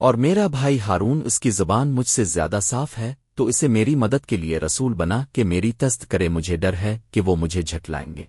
اور میرا بھائی ہارون اس کی زبان مجھ سے زیادہ صاف ہے، تو اسے میری مدد کے لیے رسول بنا کہ میری تست کرے مجھے ڈر ہے کہ وہ مجھے جھٹلائیں گے۔